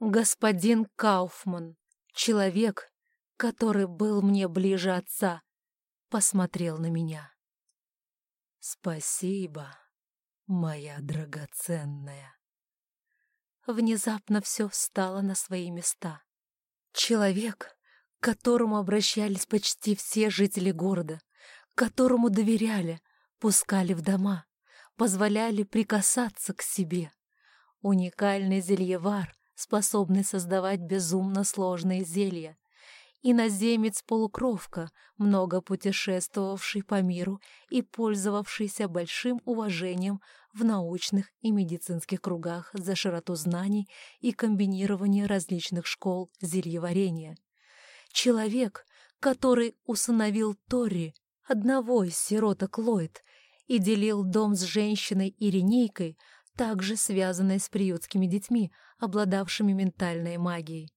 Господин Кауфман, человек, который был мне ближе отца, посмотрел на меня. «Спасибо, моя драгоценная». Внезапно все встало на свои места. Человек, к которому обращались почти все жители города, которому доверяли, пускали в дома, позволяли прикасаться к себе. Уникальный зельевар, способный создавать безумно сложные зелья. Иноземец-полукровка, много путешествовавший по миру и пользовавшийся большим уважением в научных и медицинских кругах за широту знаний и комбинирование различных школ зельеварения. Человек, который усыновил Тори, одного из сироток Ллойд, и делил дом с женщиной Иринейкой, также связанной с приютскими детьми, обладавшими ментальной магией.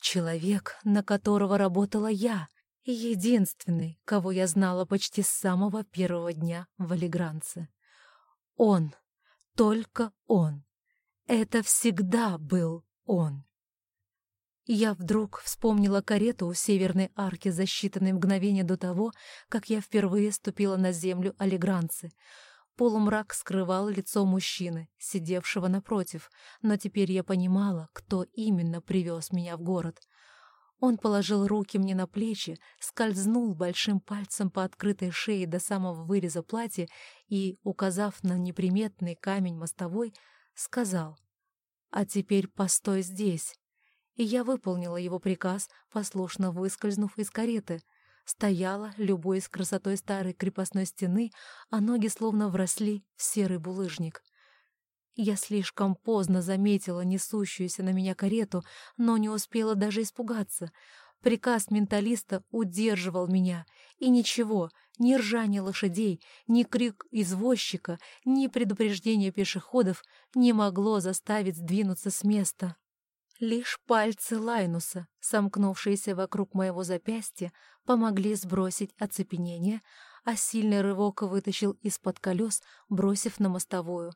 Человек, на которого работала я, единственный, кого я знала почти с самого первого дня в Алигранце. Он, только он. Это всегда был он. Я вдруг вспомнила карету у северной арки за считанные мгновения до того, как я впервые ступила на землю Алигранцы. Полумрак скрывал лицо мужчины, сидевшего напротив, но теперь я понимала, кто именно привез меня в город. Он положил руки мне на плечи, скользнул большим пальцем по открытой шее до самого выреза платья и, указав на неприметный камень мостовой, сказал «А теперь постой здесь» и я выполнила его приказ, послушно выскользнув из кареты. Стояла, любуясь красотой старой крепостной стены, а ноги словно вросли в серый булыжник. Я слишком поздно заметила несущуюся на меня карету, но не успела даже испугаться. Приказ менталиста удерживал меня, и ничего, ни ржание лошадей, ни крик извозчика, ни предупреждение пешеходов не могло заставить сдвинуться с места. Лишь пальцы Лайнуса, сомкнувшиеся вокруг моего запястья, помогли сбросить оцепенение, а сильный рывок вытащил из-под колес, бросив на мостовую.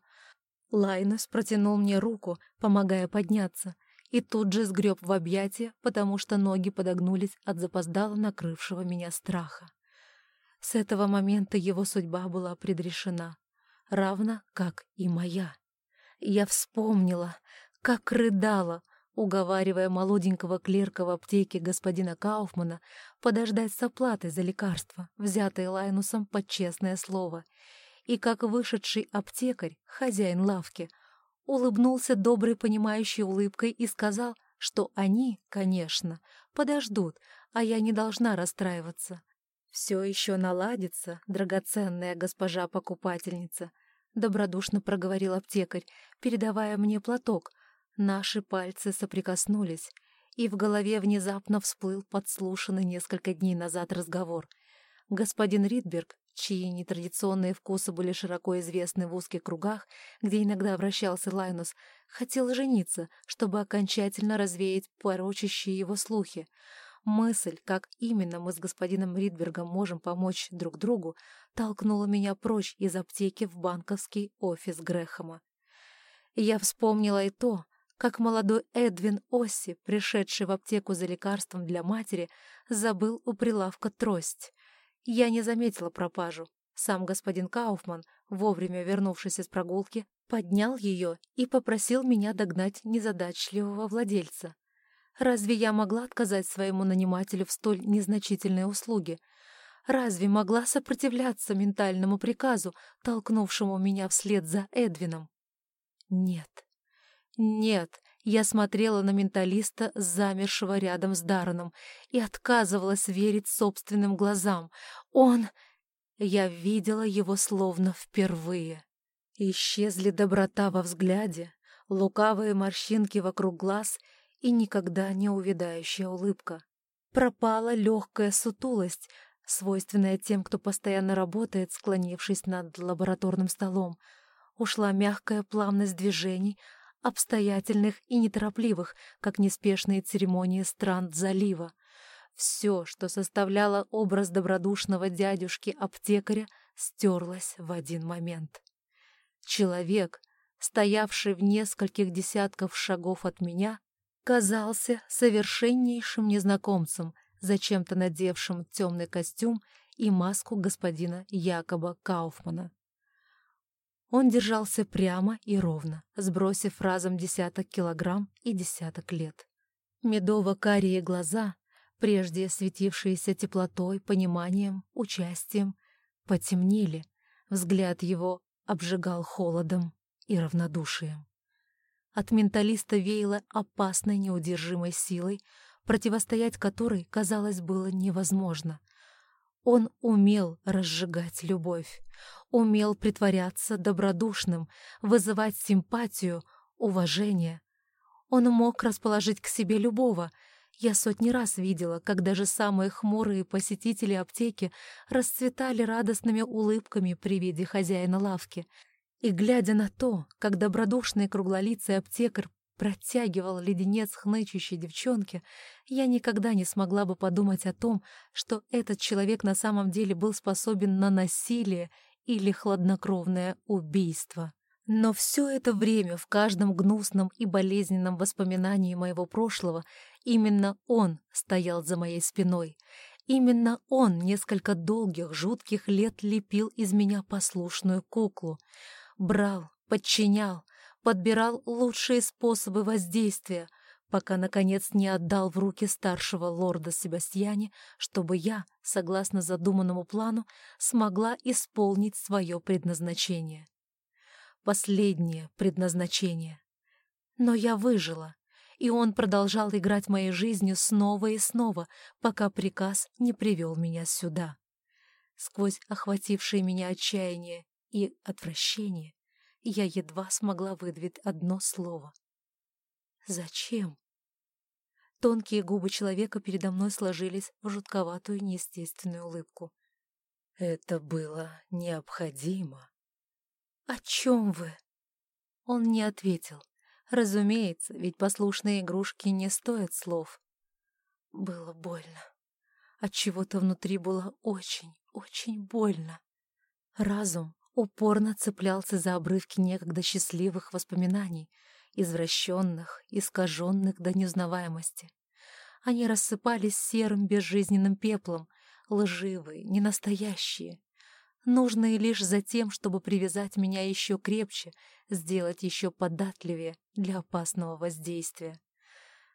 Лайнус протянул мне руку, помогая подняться, и тут же сгреб в объятия, потому что ноги подогнулись от запоздало накрывшего меня страха. С этого момента его судьба была предрешена, равно как и моя. Я вспомнила, как рыдала, уговаривая молоденького клерка в аптеке господина Кауфмана подождать с оплатой за лекарство, взятое Лайнусом под честное слово, и как вышедший аптекарь, хозяин лавки, улыбнулся доброй понимающей улыбкой и сказал, что они, конечно, подождут, а я не должна расстраиваться. «Все еще наладится, драгоценная госпожа-покупательница», — добродушно проговорил аптекарь, передавая мне платок, Наши пальцы соприкоснулись, и в голове внезапно всплыл подслушанный несколько дней назад разговор. Господин Ридберг, чьи нетрадиционные вкусы были широко известны в узких кругах, где иногда вращался Лайнус, хотел жениться, чтобы окончательно развеять порочащие его слухи. Мысль, как именно мы с господином Ридбергом можем помочь друг другу, толкнула меня прочь из аптеки в банковский офис Грэхэма. Я вспомнила и то, как молодой Эдвин Осси, пришедший в аптеку за лекарством для матери, забыл у прилавка трость. Я не заметила пропажу. Сам господин Кауфман, вовремя вернувшись из прогулки, поднял ее и попросил меня догнать незадачливого владельца. Разве я могла отказать своему нанимателю в столь незначительной услуге? Разве могла сопротивляться ментальному приказу, толкнувшему меня вслед за Эдвином? Нет. Нет, я смотрела на менталиста, замершего рядом с Дарреном, и отказывалась верить собственным глазам. Он... Я видела его словно впервые. Исчезли доброта во взгляде, лукавые морщинки вокруг глаз и никогда не увядающая улыбка. Пропала легкая сутулость, свойственная тем, кто постоянно работает, склонившись над лабораторным столом. Ушла мягкая плавность движений, обстоятельных и неторопливых, как неспешные церемонии стран залива. Все, что составляло образ добродушного дядюшки-аптекаря, стерлось в один момент. Человек, стоявший в нескольких десятков шагов от меня, казался совершеннейшим незнакомцем, зачем-то надевшим темный костюм и маску господина Якоба Кауфмана. Он держался прямо и ровно, сбросив разом десяток килограмм и десяток лет. Медово-карие глаза, прежде светившиеся теплотой, пониманием, участием, потемнели, взгляд его обжигал холодом и равнодушием. От менталиста веяло опасной неудержимой силой, противостоять которой, казалось, было невозможно. Он умел разжигать любовь, умел притворяться добродушным, вызывать симпатию, уважение. Он мог расположить к себе любого. Я сотни раз видела, как даже самые хмурые посетители аптеки расцветали радостными улыбками при виде хозяина лавки. И глядя на то, как добродушный круглолицый аптекарь протягивал леденец хнычущей девчонке, я никогда не смогла бы подумать о том, что этот человек на самом деле был способен на насилие или хладнокровное убийство. Но все это время в каждом гнусном и болезненном воспоминании моего прошлого именно он стоял за моей спиной. Именно он несколько долгих, жутких лет лепил из меня послушную куклу. Брал, подчинял, подбирал лучшие способы воздействия, пока, наконец, не отдал в руки старшего лорда Себастьяне, чтобы я, согласно задуманному плану, смогла исполнить свое предназначение. Последнее предназначение. Но я выжила, и он продолжал играть моей жизнью снова и снова, пока приказ не привел меня сюда. Сквозь охватившее меня отчаяние и отвращение я едва смогла выдавить одно слово — Зачем? Тонкие губы человека передо мной сложились в жутковатую неестественную улыбку. Это было необходимо. «О чем вы?» Он не ответил. Разумеется, ведь послушные игрушки не стоят слов. Было больно. От чего-то внутри было очень, очень больно. Разум упорно цеплялся за обрывки некогда счастливых воспоминаний, извращенных, искаженных до неузнаваемости. Они рассыпались серым безжизненным пеплом, лживые, ненастоящие, нужные лишь за тем, чтобы привязать меня еще крепче, сделать еще податливее для опасного воздействия.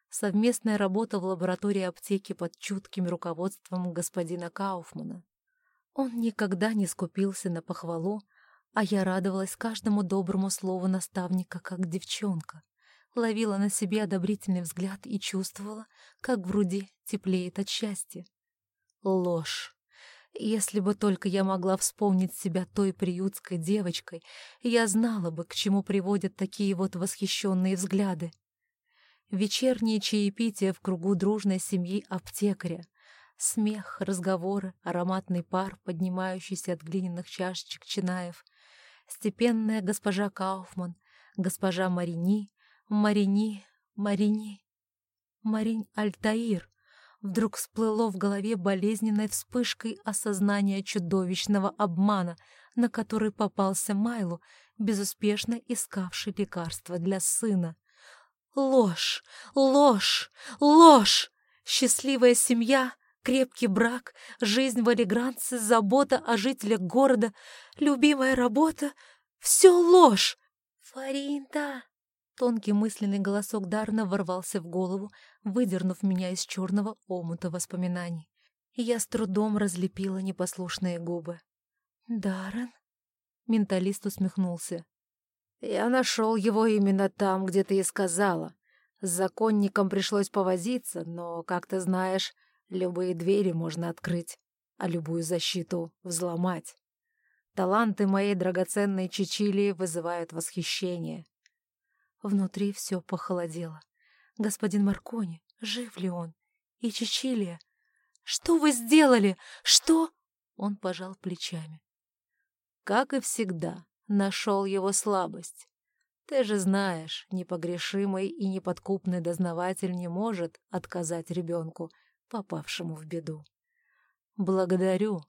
Совместная работа в лаборатории аптеки под чутким руководством господина Кауфмана. Он никогда не скупился на похвалу, а я радовалась каждому доброму слову наставника, как девчонка. Ловила на себе одобрительный взгляд и чувствовала, как в груди теплеет от счастья. Ложь. Если бы только я могла вспомнить себя той приютской девочкой, я знала бы, к чему приводят такие вот восхищенные взгляды. Вечерние чаепития в кругу дружной семьи аптекаря, смех, разговоры, ароматный пар, поднимающийся от глиняных чашечек чинаев, степенная госпожа Кауфман, госпожа Марини, Марини, Марини, Маринь Альтаир. Вдруг всплыло в голове болезненной вспышкой осознания чудовищного обмана, на который попался Майлу, безуспешно искавший лекарства для сына. Ложь, ложь, ложь! Счастливая семья, Крепкий брак, жизнь в Алигранце, забота о жителях города, любимая работа — все ложь. «Фаринта!» Тонкий мысленный голосок Дарна ворвался в голову, выдернув меня из черного омута воспоминаний. Я с трудом разлепила непослушные губы. «Даррен?» Менталист усмехнулся. «Я нашел его именно там, где ты и сказала. С законником пришлось повозиться, но, как ты знаешь, Любые двери можно открыть, а любую защиту взломать. Таланты моей драгоценной Чичилии вызывают восхищение. Внутри все похолодело. Господин Маркони, жив ли он? И Чичилия? Что вы сделали? Что? Он пожал плечами. Как и всегда, нашел его слабость. Ты же знаешь, непогрешимый и неподкупный дознаватель не может отказать ребенку, попавшему в беду. Благодарю,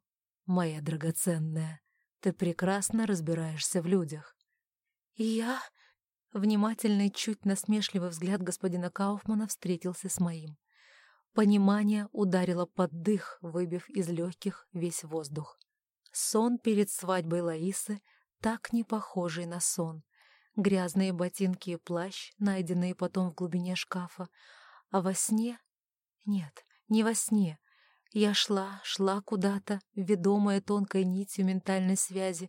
моя драгоценная. Ты прекрасно разбираешься в людях. Я... Внимательный, чуть насмешливый взгляд господина Кауфмана встретился с моим. Понимание ударило под дых, выбив из легких весь воздух. Сон перед свадьбой Лаисы, так не похожий на сон. Грязные ботинки и плащ, найденные потом в глубине шкафа. А во сне? Нет, не во сне. Я шла, шла куда-то, ведомая тонкой нитью ментальной связи,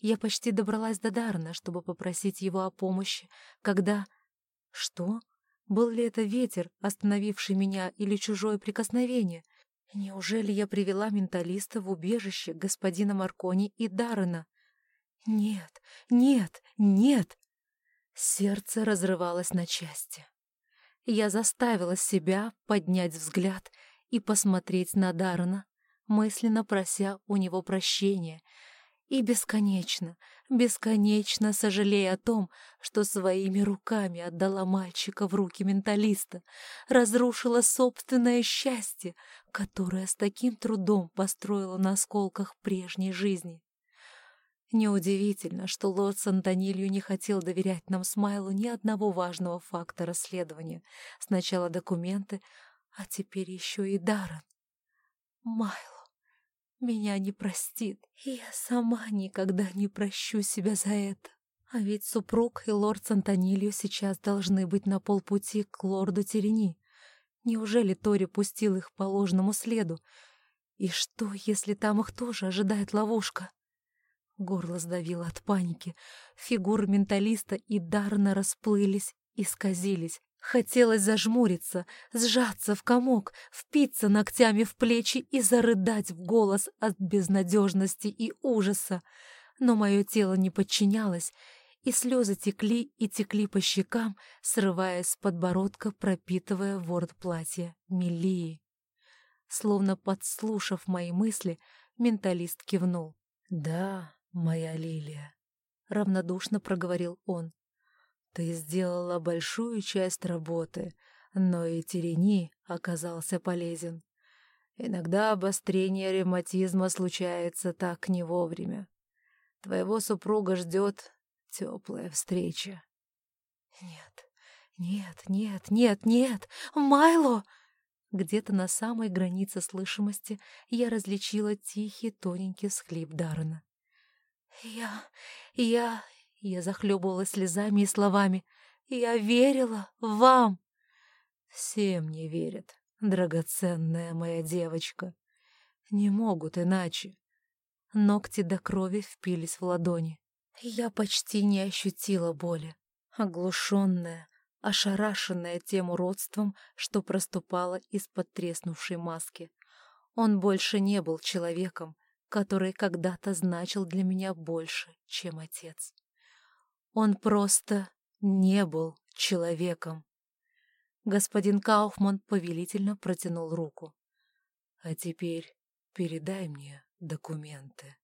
я почти добралась до Дарна, чтобы попросить его о помощи, когда... Что? Был ли это ветер, остановивший меня, или чужое прикосновение? Неужели я привела менталиста в убежище господина Маркони и Даррена? Нет, нет, нет! Сердце разрывалось на части. Я заставила себя поднять взгляд и посмотреть на Даррена, мысленно прося у него прощения — и бесконечно, бесконечно сожалея о том, что своими руками отдала мальчика в руки менталиста, разрушила собственное счастье, которое с таким трудом построила на осколках прежней жизни. Неудивительно, что лорд Сантонилью не хотел доверять нам Смайлу ни одного важного факта расследования. Сначала документы, а теперь еще и Даррен. Майл меня не простит, и я сама никогда не прощу себя за это. А ведь супруг и лорд Сантонилью сейчас должны быть на полпути к лорду Терени. Неужели Тори пустил их по ложному следу? И что, если там их тоже ожидает ловушка? Горло сдавило от паники. Фигуры менталиста и Дарна расплылись, исказились. Хотелось зажмуриться, сжаться в комок, впиться ногтями в плечи и зарыдать в голос от безнадежности и ужаса. Но мое тело не подчинялось, и слезы текли и текли по щекам, срываясь с подбородка, пропитывая ворот платья Мелии. Словно подслушав мои мысли, менталист кивнул. «Да, моя Лилия», — равнодушно проговорил он. Ты сделала большую часть работы, но и Терени оказался полезен. Иногда обострение ревматизма случается так не вовремя. Твоего супруга ждет теплая встреча. Нет, нет, нет, нет, нет, Майло! Где-то на самой границе слышимости я различила тихий, тоненький всхлип Даррена. «Я... я... Я захлебывалась слезами и словами. «Я верила вам!» «Все мне верят, драгоценная моя девочка. Не могут иначе». Ногти до крови впились в ладони. Я почти не ощутила боли. Оглушенная, ошарашенная тем уродством, что проступало из-под треснувшей маски. Он больше не был человеком, который когда-то значил для меня больше, чем отец. Он просто не был человеком. Господин Кауфман повелительно протянул руку. «А теперь передай мне документы».